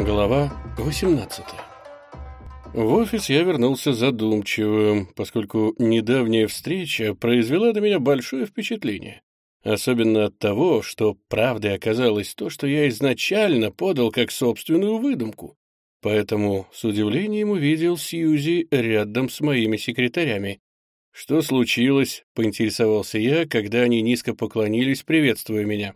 Глава 18 В офис я вернулся задумчивым, поскольку недавняя встреча произвела на меня большое впечатление. Особенно от того, что правдой оказалось то, что я изначально подал как собственную выдумку. Поэтому с удивлением увидел Сьюзи рядом с моими секретарями. «Что случилось?» — поинтересовался я, когда они низко поклонились, приветствуя меня.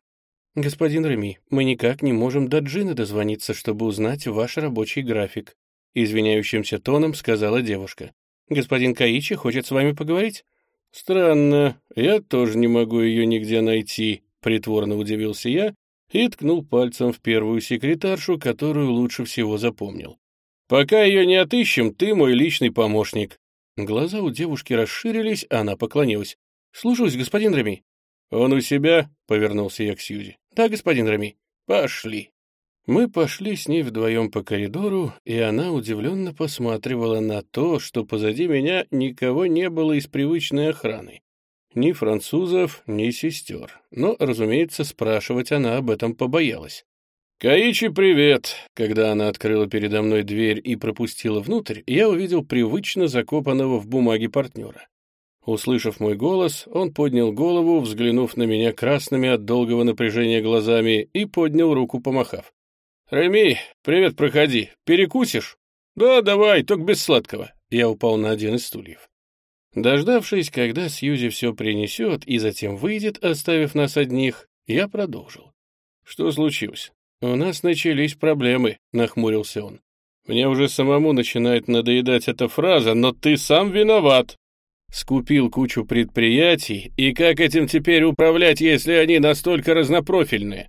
«Господин Реми, мы никак не можем до Джины дозвониться, чтобы узнать ваш рабочий график», — извиняющимся тоном сказала девушка. «Господин Каичи хочет с вами поговорить?» «Странно, я тоже не могу ее нигде найти», — притворно удивился я и ткнул пальцем в первую секретаршу, которую лучше всего запомнил. «Пока ее не отыщем, ты мой личный помощник». Глаза у девушки расширились, она поклонилась. «Слушаюсь, господин Реми». «Он у себя?» — повернулся я к Сьюзи. «Да, господин Рами». «Пошли». Мы пошли с ней вдвоем по коридору, и она удивленно посматривала на то, что позади меня никого не было из привычной охраны. Ни французов, ни сестер. Но, разумеется, спрашивать она об этом побоялась. «Каичи, привет!» Когда она открыла передо мной дверь и пропустила внутрь, я увидел привычно закопанного в бумаге партнера. Услышав мой голос, он поднял голову, взглянув на меня красными от долгого напряжения глазами, и поднял руку, помахав. «Реми, привет, проходи. Перекусишь?» «Да, давай, только без сладкого». Я упал на один из стульев. Дождавшись, когда Сьюзи все принесет и затем выйдет, оставив нас одних, я продолжил. «Что случилось?» «У нас начались проблемы», — нахмурился он. «Мне уже самому начинает надоедать эта фраза, но ты сам виноват», скупил кучу предприятий, и как этим теперь управлять, если они настолько разнопрофильные?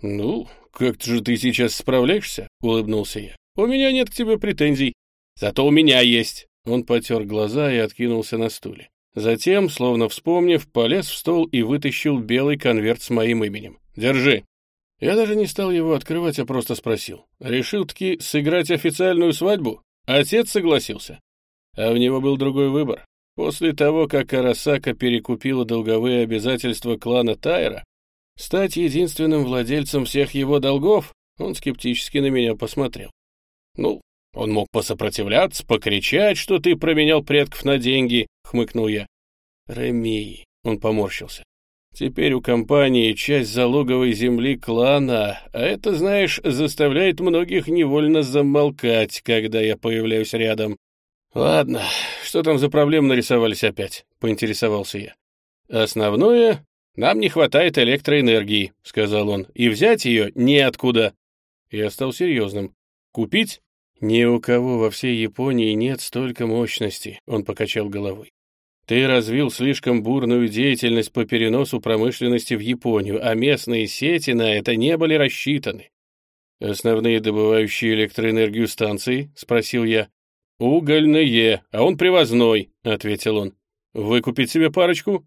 Ну, как-то же ты сейчас справляешься, улыбнулся я. У меня нет к тебе претензий. Зато у меня есть. Он потер глаза и откинулся на стуле. Затем, словно вспомнив, полез в стол и вытащил белый конверт с моим именем. «Держи». Я даже не стал его открывать, а просто спросил. Решил-таки сыграть официальную свадьбу? Отец согласился. А у него был другой выбор. После того, как Арасака перекупила долговые обязательства клана Тайра, стать единственным владельцем всех его долгов, он скептически на меня посмотрел. «Ну, он мог посопротивляться, покричать, что ты променял предков на деньги», — хмыкнул я. «Реми», — он поморщился. «Теперь у компании часть залоговой земли клана, а это, знаешь, заставляет многих невольно замолкать, когда я появляюсь рядом. «Ладно, что там за проблемы нарисовались опять?» — поинтересовался я. «Основное, нам не хватает электроэнергии», — сказал он, — «и взять ее неоткуда». Я стал серьезным. «Купить?» «Ни у кого во всей Японии нет столько мощности», — он покачал головой. «Ты развил слишком бурную деятельность по переносу промышленности в Японию, а местные сети на это не были рассчитаны». «Основные добывающие электроэнергию станции?» — спросил я. «Угольное, а он привозной», — ответил он. «Выкупить себе парочку?»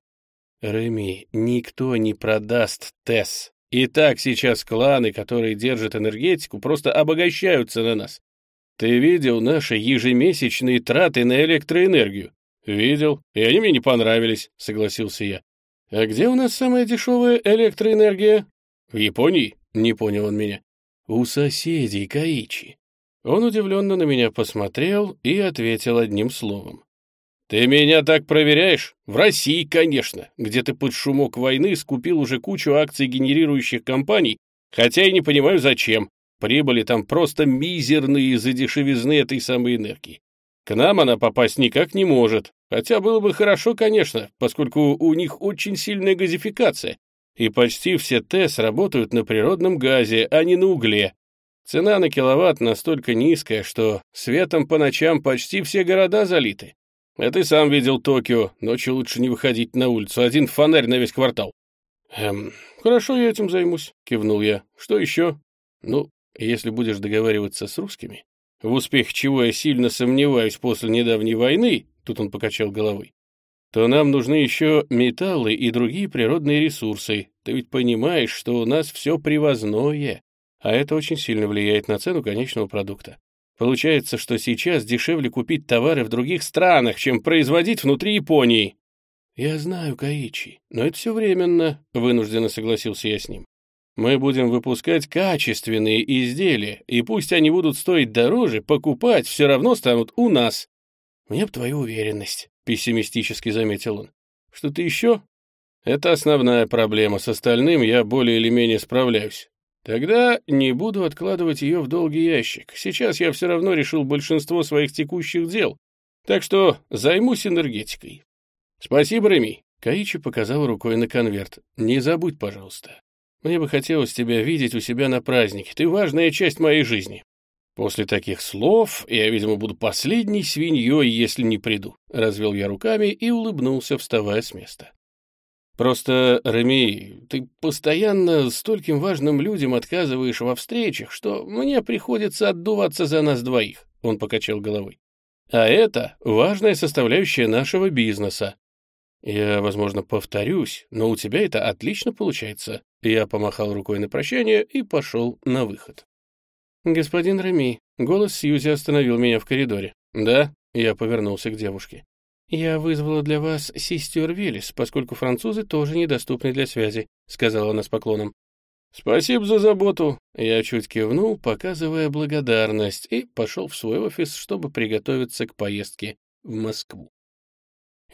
«Реми, никто не продаст ТЭС. И так сейчас кланы, которые держат энергетику, просто обогащаются на нас. Ты видел наши ежемесячные траты на электроэнергию?» «Видел, и они мне не понравились», — согласился я. «А где у нас самая дешевая электроэнергия?» «В Японии?» — не понял он меня. «У соседей Каичи. Он удивленно на меня посмотрел и ответил одним словом. «Ты меня так проверяешь? В России, конечно, где ты под шумок войны скупил уже кучу акций генерирующих компаний, хотя и не понимаю зачем. Прибыли там просто мизерные из-за дешевизны этой самой энергии. К нам она попасть никак не может, хотя было бы хорошо, конечно, поскольку у них очень сильная газификация, и почти все ТЭС работают на природном газе, а не на угле, Цена на киловатт настолько низкая, что светом по ночам почти все города залиты. А ты сам видел Токио, ночью лучше не выходить на улицу, один фонарь на весь квартал. Эм, хорошо, я этим займусь, кивнул я. Что еще? Ну, если будешь договариваться с русскими, в успех чего я сильно сомневаюсь после недавней войны, тут он покачал головой, то нам нужны еще металлы и другие природные ресурсы. Ты ведь понимаешь, что у нас все привозное, а это очень сильно влияет на цену конечного продукта. Получается, что сейчас дешевле купить товары в других странах, чем производить внутри Японии. Я знаю, Каичи, но это все временно, вынужденно согласился я с ним. Мы будем выпускать качественные изделия, и пусть они будут стоить дороже, покупать все равно станут у нас. Мне б твою уверенность, пессимистически заметил он. Что-то еще? Это основная проблема, с остальным я более или менее справляюсь. Тогда не буду откладывать ее в долгий ящик. Сейчас я все равно решил большинство своих текущих дел, так что займусь энергетикой. Спасибо, Реми. Каичи показал рукой на конверт. Не забудь, пожалуйста. Мне бы хотелось тебя видеть у себя на празднике. Ты важная часть моей жизни. После таких слов я, видимо, буду последней свиньей, если не приду. Развел я руками и улыбнулся, вставая с места. Просто, Реми, ты постоянно стольким важным людям отказываешь во встречах, что мне приходится отдуваться за нас двоих, — он покачал головой. А это важная составляющая нашего бизнеса. Я, возможно, повторюсь, но у тебя это отлично получается. Я помахал рукой на прощание и пошел на выход. Господин Реми, голос Сьюзи остановил меня в коридоре. Да, я повернулся к девушке. «Я вызвала для вас сестер Виллис, поскольку французы тоже недоступны для связи», — сказала она с поклоном. «Спасибо за заботу». Я чуть кивнул, показывая благодарность, и пошел в свой офис, чтобы приготовиться к поездке в Москву.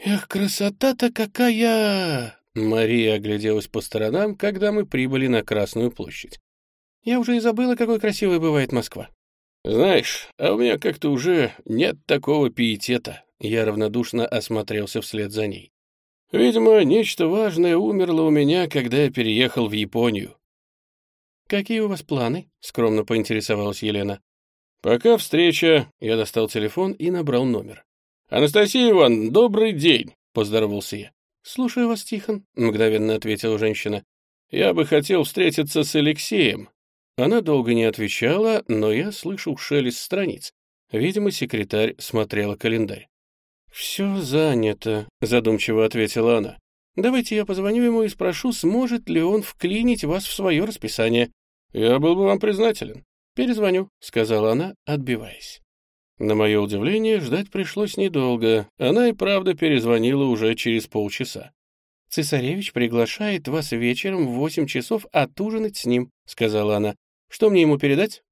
«Эх, красота-то какая!» Мария огляделась по сторонам, когда мы прибыли на Красную площадь. «Я уже и забыла, какой красивой бывает Москва». «Знаешь, а у меня как-то уже нет такого пиетета. Я равнодушно осмотрелся вслед за ней. Видимо, нечто важное умерло у меня, когда я переехал в Японию. «Какие у вас планы?» — скромно поинтересовалась Елена. «Пока встреча...» — я достал телефон и набрал номер. «Анастасия Ивановна, добрый день!» — поздоровался я. «Слушаю вас, Тихон», — мгновенно ответила женщина. «Я бы хотел встретиться с Алексеем». Она долго не отвечала, но я слышал шелест страниц. Видимо, секретарь смотрела календарь. «Все занято», — задумчиво ответила она. «Давайте я позвоню ему и спрошу, сможет ли он вклинить вас в свое расписание». «Я был бы вам признателен». «Перезвоню», — сказала она, отбиваясь. На мое удивление, ждать пришлось недолго. Она и правда перезвонила уже через полчаса. «Цесаревич приглашает вас вечером в восемь часов отужинать с ним», — сказала она. «Что мне ему передать?»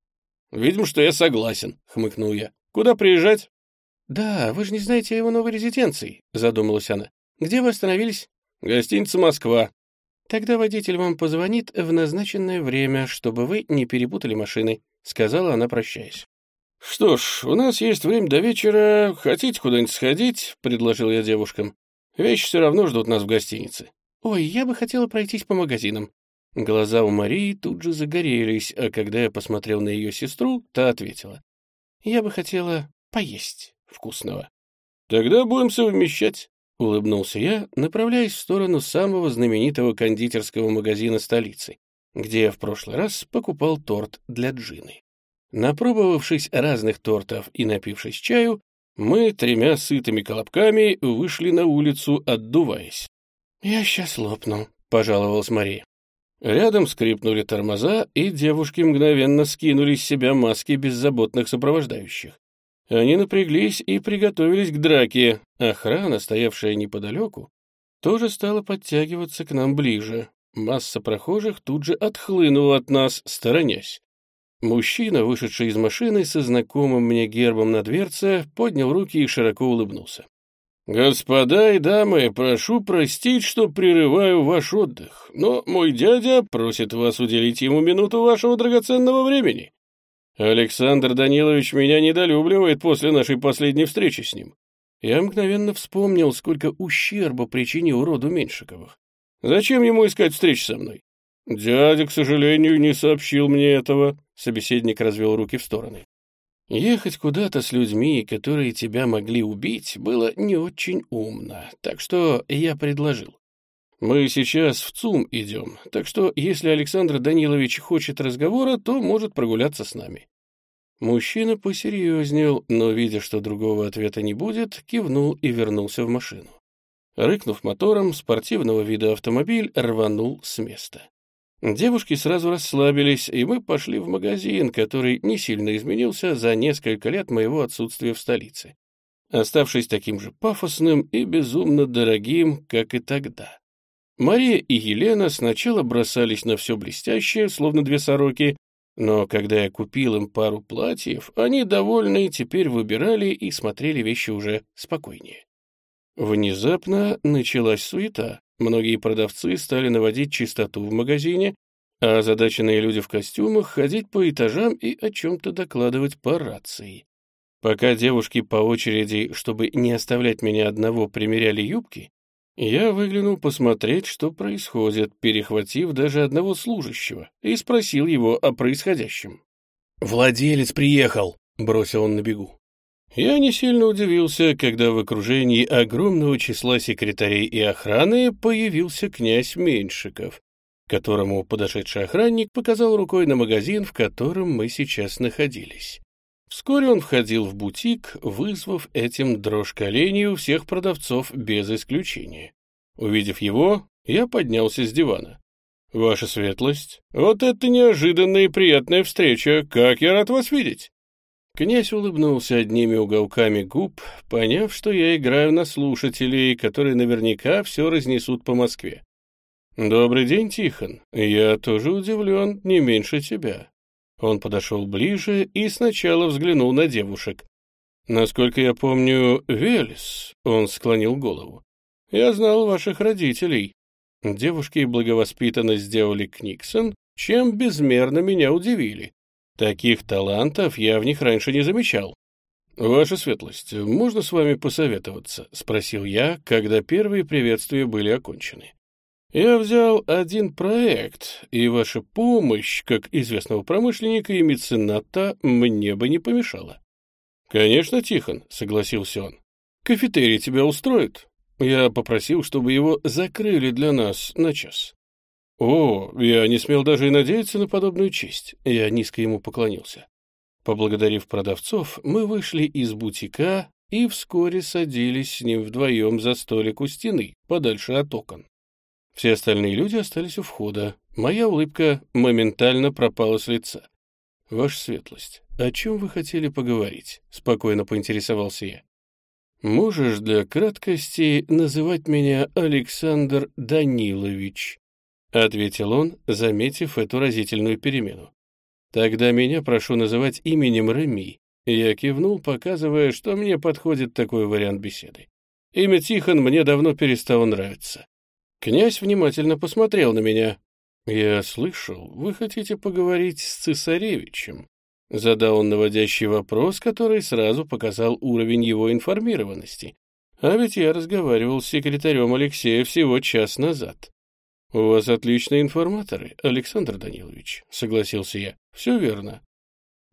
«Видимо, что я согласен», — хмыкнул я. «Куда приезжать?» «Да, вы же не знаете о его новой резиденции», — задумалась она. «Где вы остановились?» «Гостиница «Москва». «Тогда водитель вам позвонит в назначенное время, чтобы вы не перепутали машины», — сказала она, прощаясь. «Что ж, у нас есть время до вечера. Хотите куда-нибудь сходить?» — предложил я девушкам. «Вещи все равно ждут нас в гостинице». «Ой, я бы хотела пройтись по магазинам». Глаза у Марии тут же загорелись, а когда я посмотрел на ее сестру, та ответила. «Я бы хотела поесть» вкусного. «Тогда будем совмещать», — улыбнулся я, направляясь в сторону самого знаменитого кондитерского магазина столицы, где я в прошлый раз покупал торт для Джины. Напробовавшись разных тортов и напившись чаю, мы тремя сытыми колобками вышли на улицу, отдуваясь. «Я сейчас лопну», — пожаловалась Мария. Рядом скрипнули тормоза, и девушки мгновенно скинули с себя маски беззаботных сопровождающих. Они напряглись и приготовились к драке. Охрана, стоявшая неподалеку, тоже стала подтягиваться к нам ближе. Масса прохожих тут же отхлынула от нас, сторонясь. Мужчина, вышедший из машины со знакомым мне гербом на дверце, поднял руки и широко улыбнулся. «Господа и дамы, прошу простить, что прерываю ваш отдых, но мой дядя просит вас уделить ему минуту вашего драгоценного времени. Александр Данилович меня недолюбливает после нашей последней встречи с ним. Я мгновенно вспомнил, сколько ущерба причинил роду Меньшиковых. Зачем ему искать встреч со мной? Дядя, к сожалению, не сообщил мне этого. Собеседник развел руки в стороны. Ехать куда-то с людьми, которые тебя могли убить, было не очень умно, так что я предложил. Мы сейчас в ЦУМ идем, так что если Александр Данилович хочет разговора, то может прогуляться с нами». Мужчина посерьезнел, но, видя, что другого ответа не будет, кивнул и вернулся в машину. Рыкнув мотором, спортивного вида автомобиль рванул с места. Девушки сразу расслабились, и мы пошли в магазин, который не сильно изменился за несколько лет моего отсутствия в столице, оставшись таким же пафосным и безумно дорогим, как и тогда. Мария и Елена сначала бросались на все блестящее, словно две сороки, но когда я купил им пару платьев, они, довольные, теперь выбирали и смотрели вещи уже спокойнее. Внезапно началась суета. Многие продавцы стали наводить чистоту в магазине, а озадаченные люди в костюмах ходить по этажам и о чем-то докладывать по рации. Пока девушки по очереди, чтобы не оставлять меня одного, примеряли юбки, я выглянул посмотреть, что происходит, перехватив даже одного служащего, и спросил его о происходящем. «Владелец приехал», — бросил он на бегу. Я не сильно удивился, когда в окружении огромного числа секретарей и охраны появился князь Меньшиков, которому подошедший охранник показал рукой на магазин, в котором мы сейчас находились. Вскоре он входил в бутик, вызвав этим дрожь коленей у всех продавцов без исключения. Увидев его, я поднялся с дивана. «Ваша светлость, вот это неожиданная и приятная встреча, как я рад вас видеть!» Князь улыбнулся одними уголками губ, поняв, что я играю на слушателей, которые наверняка все разнесут по Москве. «Добрый день, Тихон. Я тоже удивлен, не меньше тебя. Он подошел ближе и сначала взглянул на девушек. «Насколько я помню, Велес», — он склонил голову. «Я знал ваших родителей. Девушки благовоспитанно сделали Книксон, чем безмерно меня удивили. Таких талантов я в них раньше не замечал». «Ваша светлость, можно с вами посоветоваться?» — спросил я, когда первые приветствия были окончены. Я взял один проект, и ваша помощь, как известного промышленника и мецената, мне бы не помешала. Конечно, Тихон, согласился он. Кафетерий тебя устроит? Я попросил, чтобы его закрыли для нас на час. О, я не смел даже и надеяться на подобную честь. Я низко ему поклонился. Поблагодарив продавцов, мы вышли из бутика и вскоре садились с ним вдвоем за столик у стены, подальше от окон. Все остальные люди остались у входа. Моя улыбка моментально пропала с лица. «Ваша светлость, о чем вы хотели поговорить?» — спокойно поинтересовался я. «Можешь для краткости называть меня Александр Данилович?» — ответил он, заметив эту разительную перемену. «Тогда меня прошу называть именем Реми». Я кивнул, показывая, что мне подходит такой вариант беседы. Имя Тихон мне давно перестало нравиться. Князь внимательно посмотрел на меня. «Я слышал, вы хотите поговорить с цесаревичем?» Задал он наводящий вопрос, который сразу показал уровень его информированности. А ведь я разговаривал с секретарем Алексея всего час назад. «У вас отличные информаторы, Александр Данилович», — согласился я. «Все верно».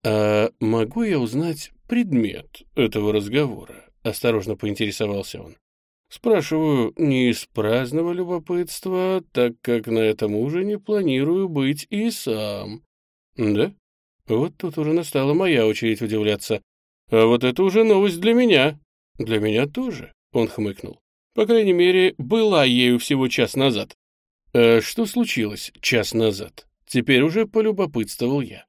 «А могу я узнать предмет этого разговора?» — осторожно поинтересовался он. Спрашиваю не из праздного любопытства, так как на этом ужине планирую быть и сам. Да? Вот тут уже настала моя очередь удивляться. А вот это уже новость для меня. Для меня тоже, он хмыкнул. По крайней мере, была ею всего час назад. А что случилось час назад? Теперь уже полюбопытствовал я.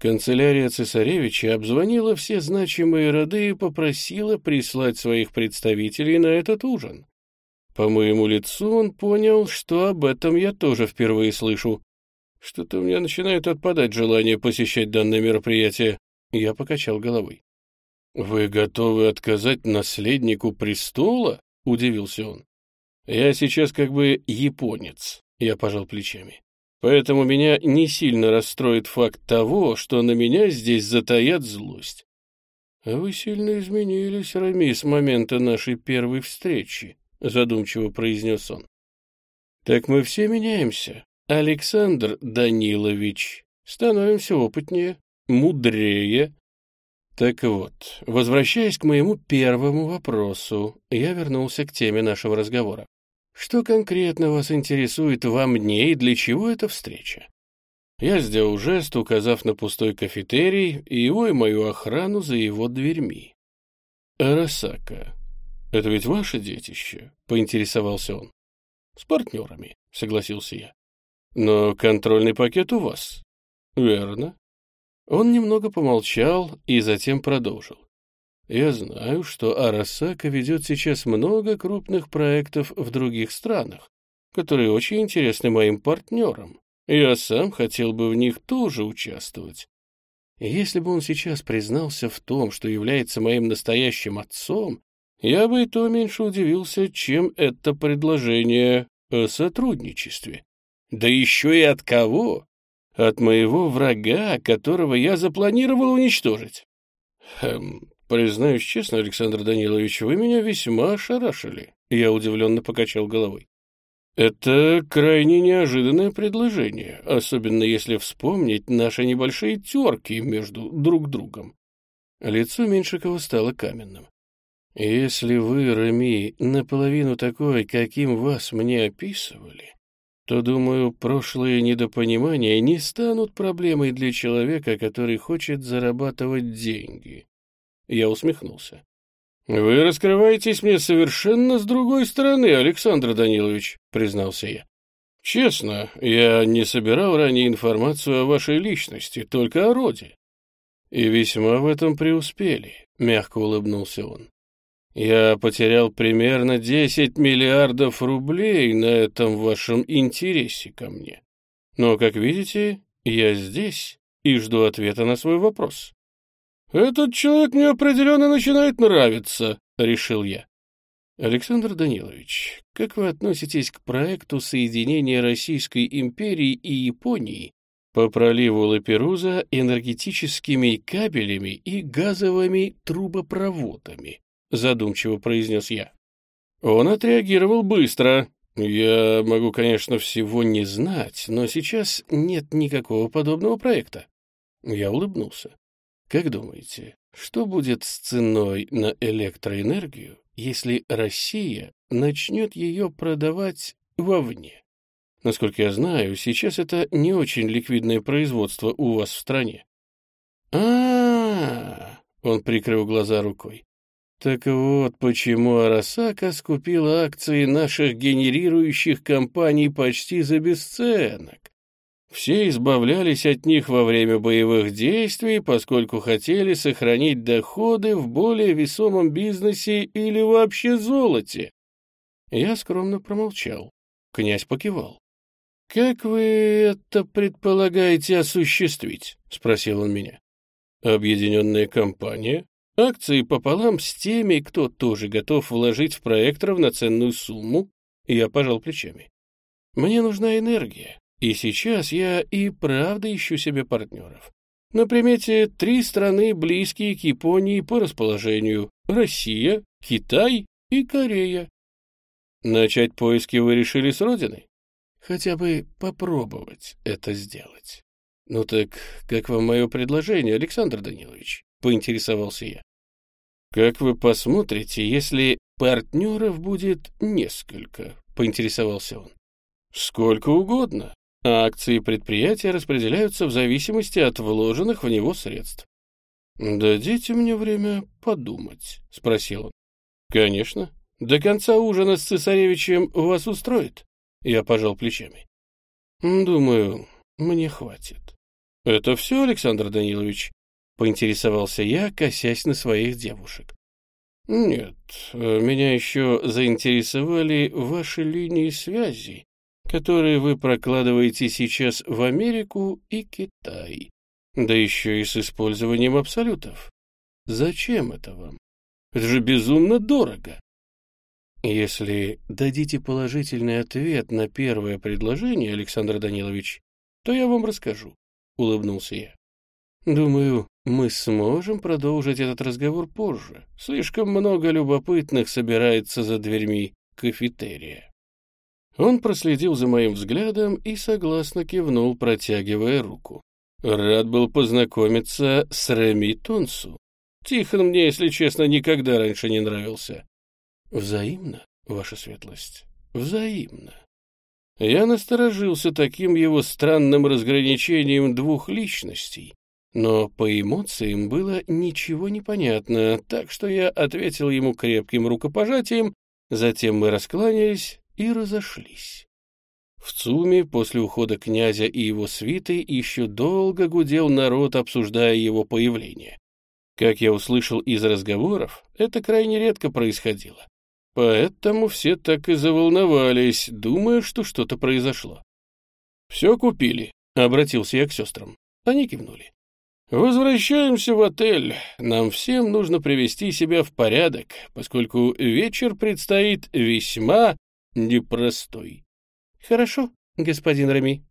Канцелярия цесаревича обзвонила все значимые роды и попросила прислать своих представителей на этот ужин. По моему лицу он понял, что об этом я тоже впервые слышу. Что-то у меня начинает отпадать желание посещать данное мероприятие. Я покачал головой. «Вы готовы отказать наследнику престола?» — удивился он. «Я сейчас как бы японец», — я пожал плечами. Поэтому меня не сильно расстроит факт того, что на меня здесь затаят злость. — А вы сильно изменились, Рами, с момента нашей первой встречи, — задумчиво произнес он. — Так мы все меняемся, Александр Данилович. Становимся опытнее, мудрее. Так вот, возвращаясь к моему первому вопросу, я вернулся к теме нашего разговора. Что конкретно вас интересует во мне и для чего эта встреча? Я сделал жест, указав на пустой кафетерий и его и мою охрану за его дверьми. «Арасака, это ведь ваше детище?» — поинтересовался он. «С партнерами», — согласился я. «Но контрольный пакет у вас». «Верно». Он немного помолчал и затем продолжил. Я знаю, что Арасака ведет сейчас много крупных проектов в других странах, которые очень интересны моим партнерам. Я сам хотел бы в них тоже участвовать. Если бы он сейчас признался в том, что является моим настоящим отцом, я бы и то меньше удивился, чем это предложение о сотрудничестве. Да еще и от кого? От моего врага, которого я запланировал уничтожить. Хм, признаюсь честно, Александр Данилович, вы меня весьма ошарашили. Я удивленно покачал головой. Это крайне неожиданное предложение, особенно если вспомнить наши небольшие терки между друг другом. Лицо Меньшикова стало каменным. Если вы, Рами, наполовину такой, каким вас мне описывали, то, думаю, прошлые недопонимания не станут проблемой для человека, который хочет зарабатывать деньги. Я усмехнулся. «Вы раскрываетесь мне совершенно с другой стороны, Александр Данилович», — признался я. «Честно, я не собирал ранее информацию о вашей личности, только о роде. И весьма в этом преуспели», — мягко улыбнулся он. Я потерял примерно 10 миллиардов рублей на этом вашем интересе ко мне. Но, как видите, я здесь и жду ответа на свой вопрос. «Этот человек мне определенно начинает нравиться», — решил я. Александр Данилович, как вы относитесь к проекту соединения Российской империи и Японии по проливу Лаперуза энергетическими кабелями и газовыми трубопроводами? — задумчиво произнес я. Он отреагировал быстро. Я могу, конечно, всего не знать, но сейчас нет никакого подобного проекта. Я улыбнулся. Как думаете, что будет с ценой на электроэнергию, если Россия начнет ее продавать вовне? Насколько я знаю, сейчас это не очень ликвидное производство у вас в стране. а, -а, -а он прикрыл глаза рукой. Так вот, почему Арасака скупила акции наших генерирующих компаний почти за бесценок. Все избавлялись от них во время боевых действий, поскольку хотели сохранить доходы в более весомом бизнесе или вообще золоте. Я скромно промолчал. Князь покивал. «Как вы это предполагаете осуществить?» — спросил он меня. «Объединенная компания Акции пополам с теми, кто тоже готов вложить в проект равноценную сумму, я пожал плечами. Мне нужна энергия, и сейчас я и правда ищу себе партнеров. На примете три страны, близкие к Японии по расположению — Россия, Китай и Корея. Начать поиски вы решили с родины? Хотя бы попробовать это сделать. Ну так, как вам мое предложение, Александр Данилович? Поинтересовался я. «Как вы посмотрите, если партнеров будет несколько?» — поинтересовался он. «Сколько угодно. Акции предприятия распределяются в зависимости от вложенных в него средств». «Дадите мне время подумать», — спросил он. «Конечно. До конца ужина с цесаревичем вас устроит?» Я пожал плечами. «Думаю, мне хватит». «Это все, Александр Данилович?» Поинтересовался я, косясь на своих девушек. «Нет, меня еще заинтересовали ваши линии связи, которые вы прокладываете сейчас в Америку и Китай, да еще и с использованием абсолютов. Зачем это вам? Это же безумно дорого!» «Если дадите положительный ответ на первое предложение, Александр Данилович, то я вам расскажу», — улыбнулся я. «Думаю, мы сможем продолжить этот разговор позже. Слишком много любопытных собирается за дверьми кафетерия. Он проследил за моим взглядом и согласно кивнул, протягивая руку. Рад был познакомиться с Реми Тонсу. Тихон мне, если честно, никогда раньше не нравился. Взаимно, ваша светлость, взаимно. Я насторожился таким его странным разграничением двух личностей, но по эмоциям было ничего не так что я ответил ему крепким рукопожатием, затем мы раскланялись и разошлись. В ЦУМе после ухода князя и его свиты еще долго гудел народ, обсуждая его появление. Как я услышал из разговоров, это крайне редко происходило. Поэтому все так и заволновались, думая, что что-то произошло. «Все купили», — обратился я к сестрам. Они кивнули. «Возвращаемся в отель. Нам всем нужно привести себя в порядок, поскольку вечер предстоит весьма непростой». «Хорошо, господин Рами»,